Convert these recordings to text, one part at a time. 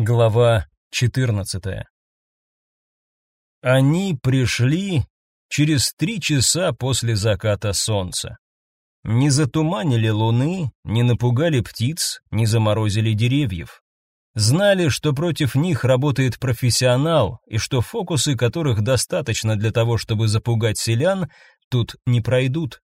Глава 14. Они пришли через три часа после заката солнца. Не затуманили луны, не напугали птиц, не заморозили деревьев. Знали, что против них работает профессионал, и что фокусы, которых достаточно для того, чтобы запугать селян, тут не пройдут.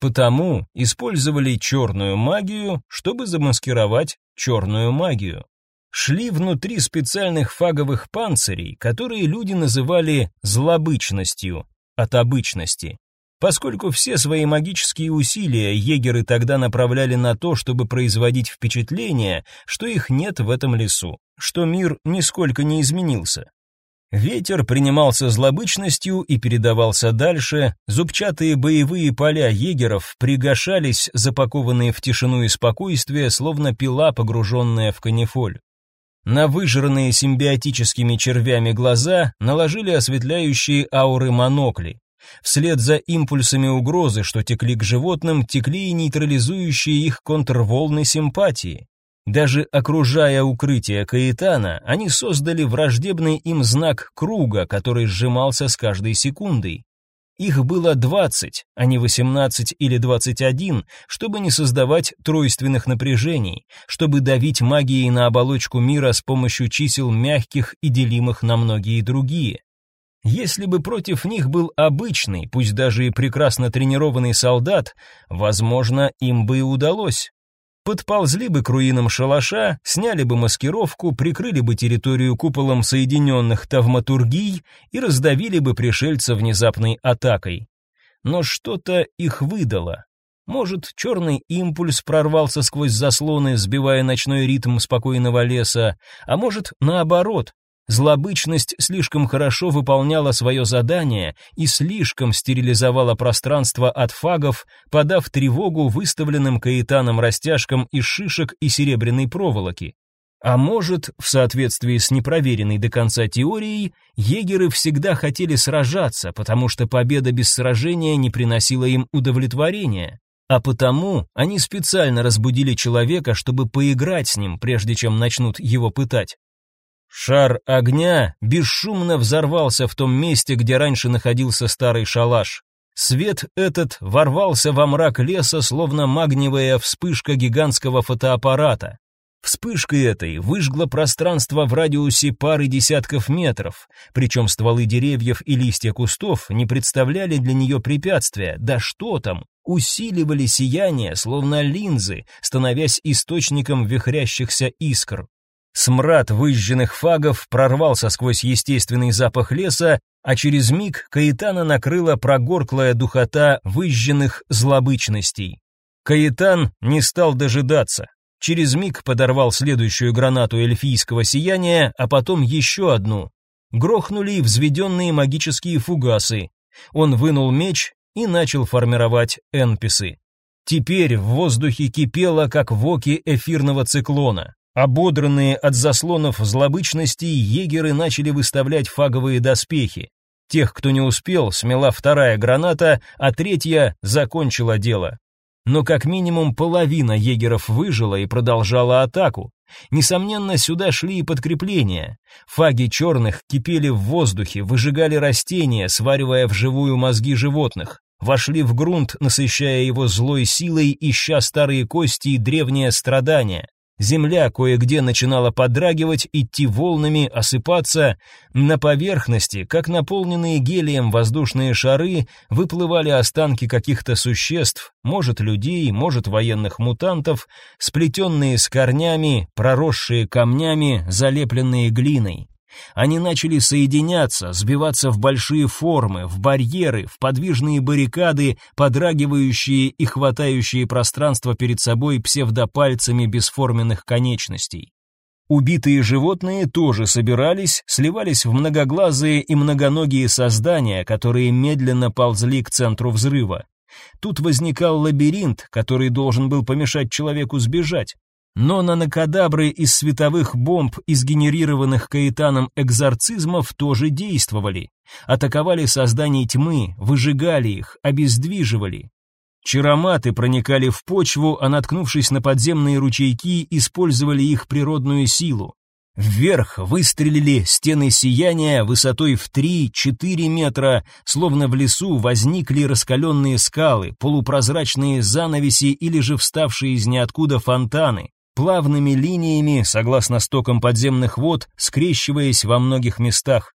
Потому использовали черную магию, чтобы замаскировать черную магию шли внутри специальных фаговых панцирей, которые люди называли злобычностью от обычности. Поскольку все свои магические усилия егеры тогда направляли на то, чтобы производить впечатление, что их нет в этом лесу, что мир нисколько не изменился. Ветер принимался злобычностью и передавался дальше, зубчатые боевые поля егеров пригашались, запакованные в тишину и спокойствие, словно пила, погруженная в канифоль. На выжранные симбиотическими червями глаза наложили осветляющие ауры монокли. Вслед за импульсами угрозы, что текли к животным, текли и нейтрализующие их контрволны симпатии. Даже окружая укрытие Каэтана, они создали враждебный им знак круга, который сжимался с каждой секундой. Их было 20, а не 18 или 21, чтобы не создавать тройственных напряжений, чтобы давить магией на оболочку мира с помощью чисел мягких и делимых на многие другие. Если бы против них был обычный, пусть даже и прекрасно тренированный солдат, возможно, им бы и удалось подползли бы к руинам шалаша, сняли бы маскировку, прикрыли бы территорию куполом соединенных тавматургий и раздавили бы пришельца внезапной атакой. Но что-то их выдало. Может, черный импульс прорвался сквозь заслоны, сбивая ночной ритм спокойного леса, а может, наоборот, Злобычность слишком хорошо выполняла свое задание и слишком стерилизовала пространство от фагов, подав тревогу выставленным каэтаном растяжкам из шишек и серебряной проволоки. А может, в соответствии с непроверенной до конца теорией, егеры всегда хотели сражаться, потому что победа без сражения не приносила им удовлетворения. А потому они специально разбудили человека, чтобы поиграть с ним, прежде чем начнут его пытать. Шар огня бесшумно взорвался в том месте, где раньше находился старый шалаш. Свет этот ворвался во мрак леса, словно магниевая вспышка гигантского фотоаппарата. Вспышкой этой выжгло пространство в радиусе пары десятков метров, причем стволы деревьев и листья кустов не представляли для нее препятствия, да что там, усиливали сияние, словно линзы, становясь источником вихрящихся искр. Смрад выжженных фагов прорвался сквозь естественный запах леса, а через миг Каэтана накрыла прогорклая духота выжженных злобычностей. Каэтан не стал дожидаться. Через миг подорвал следующую гранату эльфийского сияния, а потом еще одну. Грохнули взведенные магические фугасы. Он вынул меч и начал формировать энписы. Теперь в воздухе кипело, как воки эфирного циклона. Ободранные от заслонов злобычности, егеры начали выставлять фаговые доспехи. Тех, кто не успел, смела вторая граната, а третья закончила дело. Но как минимум половина егеров выжила и продолжала атаку. Несомненно, сюда шли и подкрепления. Фаги черных кипели в воздухе, выжигали растения, сваривая вживую мозги животных. Вошли в грунт, насыщая его злой силой, ища старые кости и древнее страдание. Земля кое-где начинала подрагивать, идти волнами, осыпаться. На поверхности, как наполненные гелием воздушные шары, выплывали останки каких-то существ, может людей, может военных мутантов, сплетенные с корнями, проросшие камнями, залепленные глиной. Они начали соединяться, сбиваться в большие формы, в барьеры, в подвижные баррикады, подрагивающие и хватающие пространство перед собой псевдопальцами бесформенных конечностей. Убитые животные тоже собирались, сливались в многоглазые и многоногие создания, которые медленно ползли к центру взрыва. Тут возникал лабиринт, который должен был помешать человеку сбежать. Но нанокадабры из световых бомб, из генерированных Каэтаном экзорцизмов, тоже действовали. Атаковали создания тьмы, выжигали их, обездвиживали. Чароматы проникали в почву, а наткнувшись на подземные ручейки, использовали их природную силу. Вверх выстрелили стены сияния высотой в 3-4 метра, словно в лесу возникли раскаленные скалы, полупрозрачные занавеси или же вставшие из ниоткуда фонтаны, плавными линиями, согласно стокам подземных вод, скрещиваясь во многих местах.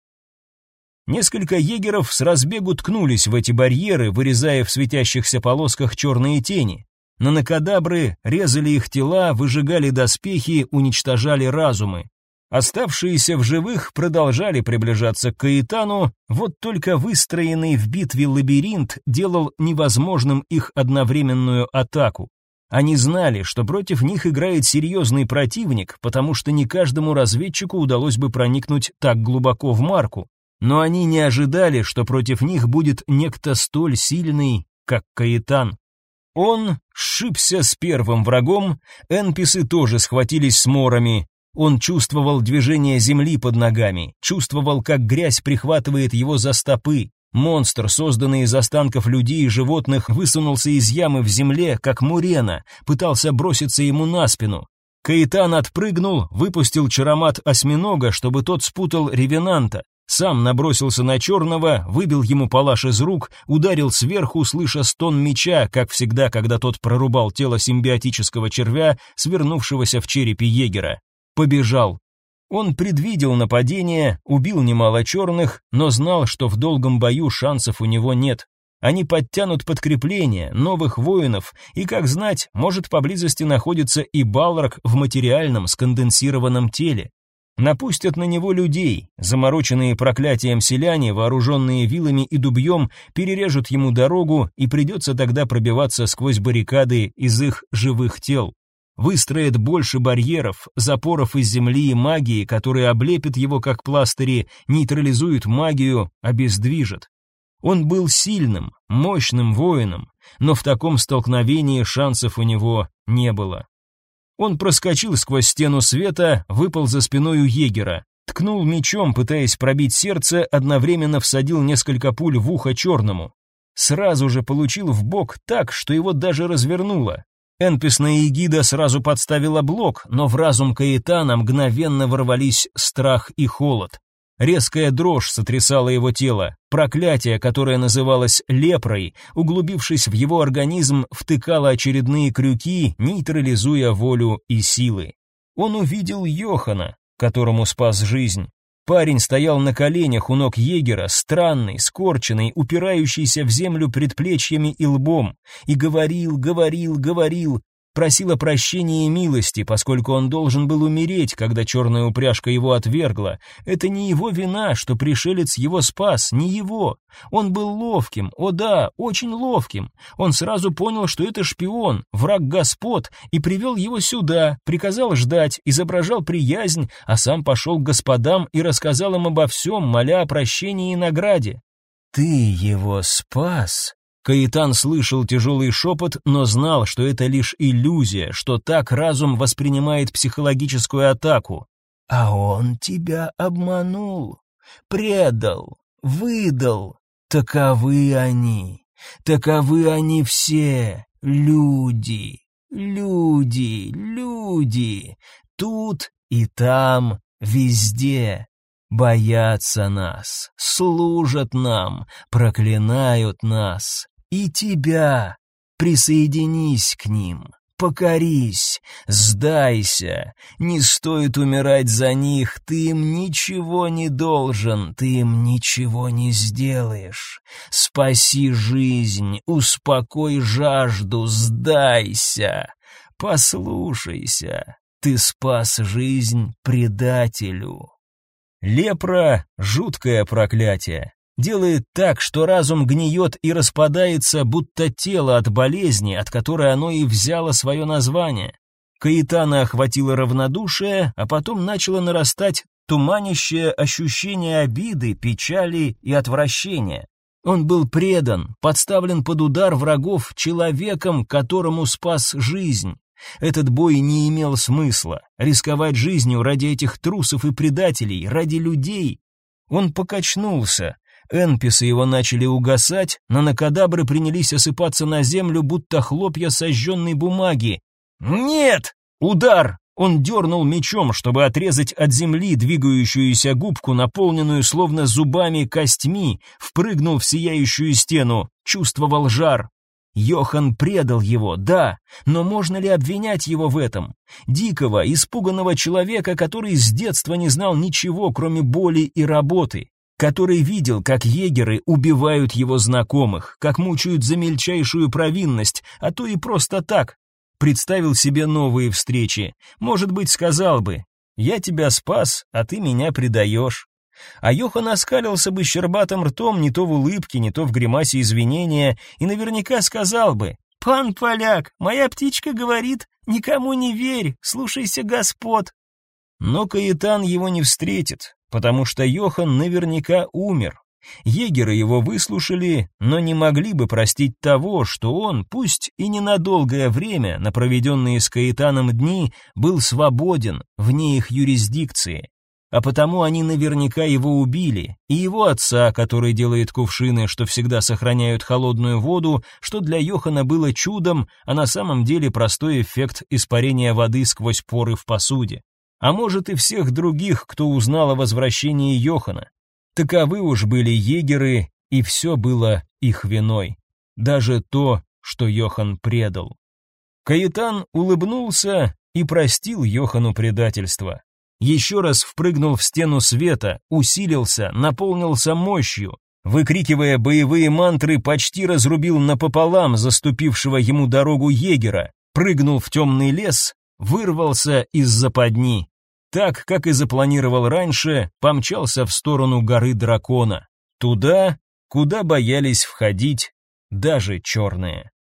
Несколько егеров с разбегу ткнулись в эти барьеры, вырезая в светящихся полосках черные тени. Нанокадабры резали их тела, выжигали доспехи, уничтожали разумы. Оставшиеся в живых продолжали приближаться к Каэтану, вот только выстроенный в битве лабиринт делал невозможным их одновременную атаку. Они знали, что против них играет серьезный противник, потому что не каждому разведчику удалось бы проникнуть так глубоко в марку. Но они не ожидали, что против них будет некто столь сильный, как Каэтан. Он сшибся с первым врагом, энписы тоже схватились с морами, он чувствовал движение земли под ногами, чувствовал, как грязь прихватывает его за стопы. Монстр, созданный из останков людей и животных, высунулся из ямы в земле, как мурена, пытался броситься ему на спину. Каитан отпрыгнул, выпустил чаромат осьминога, чтобы тот спутал ревенанта. Сам набросился на черного, выбил ему палаш из рук, ударил сверху, слыша стон меча, как всегда, когда тот прорубал тело симбиотического червя, свернувшегося в черепе егера побежал. Он предвидел нападение, убил немало черных, но знал, что в долгом бою шансов у него нет. Они подтянут подкрепление, новых воинов, и, как знать, может поблизости находится и Балрак в материальном сконденсированном теле. Напустят на него людей, замороченные проклятием селяне, вооруженные вилами и дубьем, перережут ему дорогу, и придется тогда пробиваться сквозь баррикады из их живых тел выстроит больше барьеров, запоров из земли и магии, которые облепят его как пластыри, нейтрализуют магию, обездвижат. Он был сильным, мощным воином, но в таком столкновении шансов у него не было. Он проскочил сквозь стену света, выпал за спиной у егера, ткнул мечом, пытаясь пробить сердце, одновременно всадил несколько пуль в ухо черному. Сразу же получил в бок так, что его даже развернуло. Энписная эгида сразу подставила блок, но в разум Каэтана мгновенно ворвались страх и холод. Резкая дрожь сотрясала его тело. Проклятие, которое называлось лепрой, углубившись в его организм, втыкало очередные крюки, нейтрализуя волю и силы. Он увидел Йохана, которому спас жизнь. Парень стоял на коленях у ног егера, странный, скорченный, упирающийся в землю предплечьями и лбом, и говорил, говорил, говорил, просил о прощении и милости, поскольку он должен был умереть, когда черная упряжка его отвергла. Это не его вина, что пришелец его спас, не его. Он был ловким, о да, очень ловким. Он сразу понял, что это шпион, враг господ, и привел его сюда, приказал ждать, изображал приязнь, а сам пошел к господам и рассказал им обо всем, моля о прощении и награде. «Ты его спас?» Каитан слышал тяжелый шепот, но знал, что это лишь иллюзия, что так разум воспринимает психологическую атаку. А он тебя обманул, предал, выдал. Таковы они, таковы они все, люди, люди, люди, тут и там, везде. Боятся нас, служат нам, проклинают нас, и тебя. Присоединись к ним, покорись, сдайся. Не стоит умирать за них, ты им ничего не должен, ты им ничего не сделаешь. Спаси жизнь, успокой жажду, сдайся. Послушайся, ты спас жизнь предателю. Лепра — жуткое проклятие делает так, что разум гниет и распадается, будто тело от болезни, от которой оно и взяло свое название. Каитана охватило равнодушие, а потом начало нарастать туманящее ощущение обиды, печали и отвращения. Он был предан, подставлен под удар врагов человеком, которому спас жизнь. Этот бой не имел смысла. Рисковать жизнью ради этих трусов и предателей, ради людей. Он покачнулся, Энписы его начали угасать, нанокадабры принялись осыпаться на землю, будто хлопья сожженной бумаги. «Нет!» Удар! Он дернул мечом, чтобы отрезать от земли двигающуюся губку, наполненную словно зубами костьми, впрыгнул в сияющую стену, чувствовал жар. Йохан предал его, да, но можно ли обвинять его в этом? Дикого, испуганного человека, который с детства не знал ничего, кроме боли и работы, который видел, как егеры убивают его знакомых, как мучают за мельчайшую провинность, а то и просто так. Представил себе новые встречи. Может быть, сказал бы, «Я тебя спас, а ты меня предаешь». А Йохан оскалился бы щербатым ртом не то в улыбке, не то в гримасе извинения, и наверняка сказал бы, «Пан поляк, моя птичка говорит, никому не верь, слушайся господ». Но Каэтан его не встретит, потому что Йохан наверняка умер. Егеры его выслушали, но не могли бы простить того, что он, пусть и не на долгое время, на проведенные с Каэтаном дни, был свободен вне их юрисдикции. А потому они наверняка его убили, и его отца, который делает кувшины, что всегда сохраняют холодную воду, что для Йохана было чудом, а на самом деле простой эффект испарения воды сквозь поры в посуде а может и всех других, кто узнал о возвращении Йохана. Таковы уж были егеры, и все было их виной. Даже то, что Йохан предал. Каэтан улыбнулся и простил Йохану предательство. Еще раз впрыгнул в стену света, усилился, наполнился мощью, выкрикивая боевые мантры, почти разрубил напополам заступившего ему дорогу егера, прыгнул в темный лес, вырвался из западни так, как и запланировал раньше, помчался в сторону горы дракона, туда, куда боялись входить даже черные.